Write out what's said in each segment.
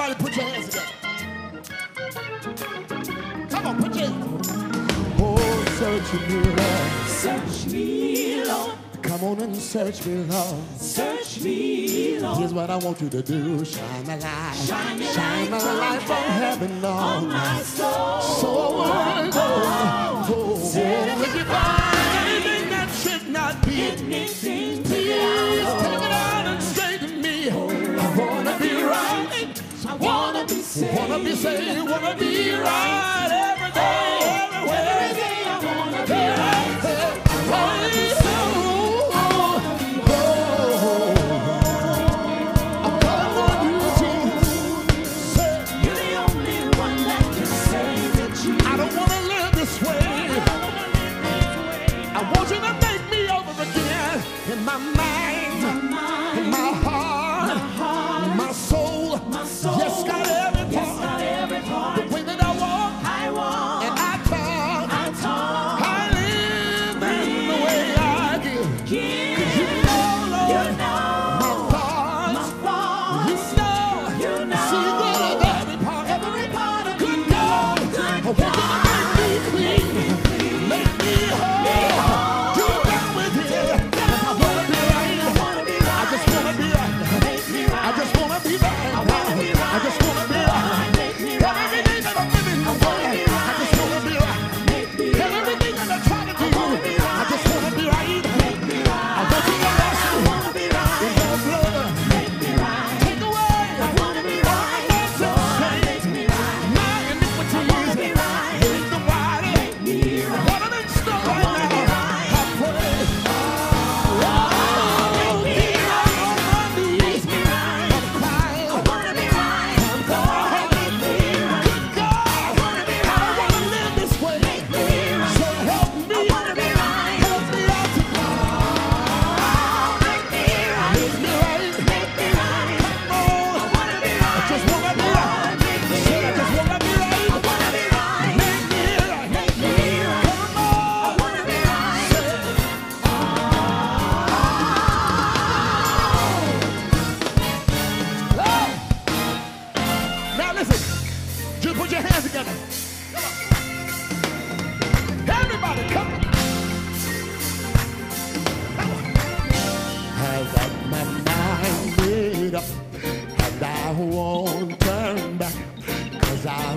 Everybody put your hands together. Come on, put your Oh, search me, Lord. Search me, Lord. Come on and search me, Lord. Search me, Lord. Here's what I want you to do. Shine a light. Shine, Shine light a light from heaven, Lord. On my soul. So, oh, oh, oh, oh, oh, oh, oh, oh, oh, oh, oh, say you wanna be right.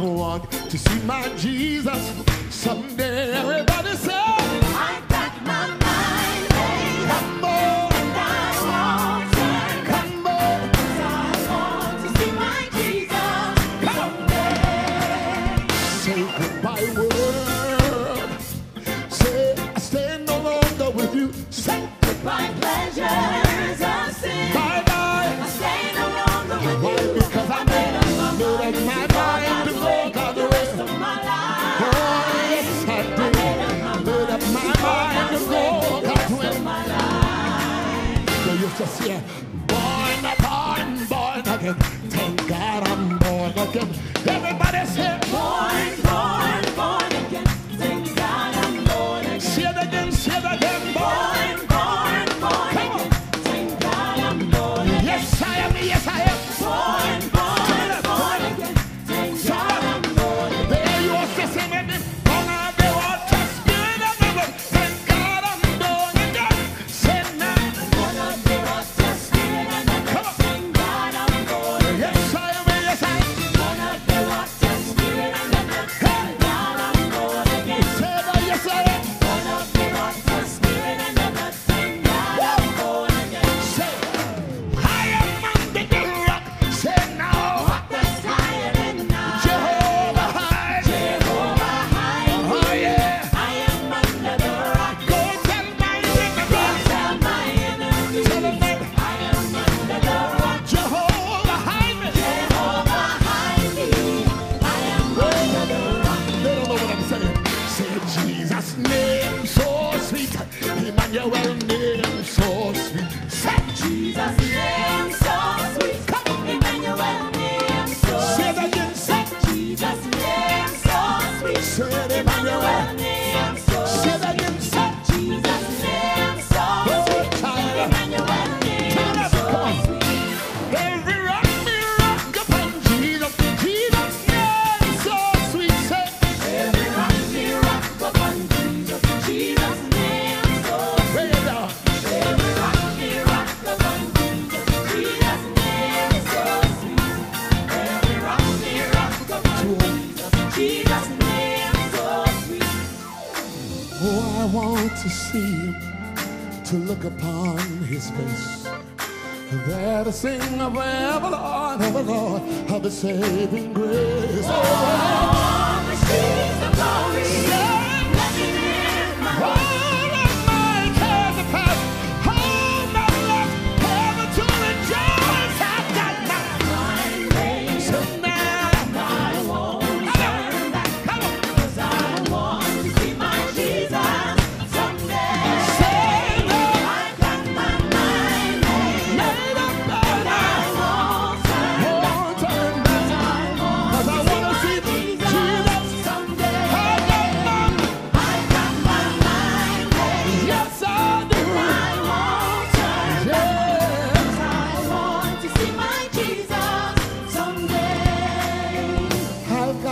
want to see my Jesus someday. Everybody say. yes, yeah. Born, born, born again. Thank God I'm born again. Everybody say. to look upon his face. There to sing of ever, Lord, ever, Lord, of the saving grace. Oh,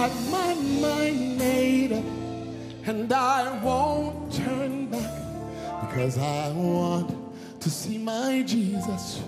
got my mind made up, and I won't turn back because I want to see my Jesus.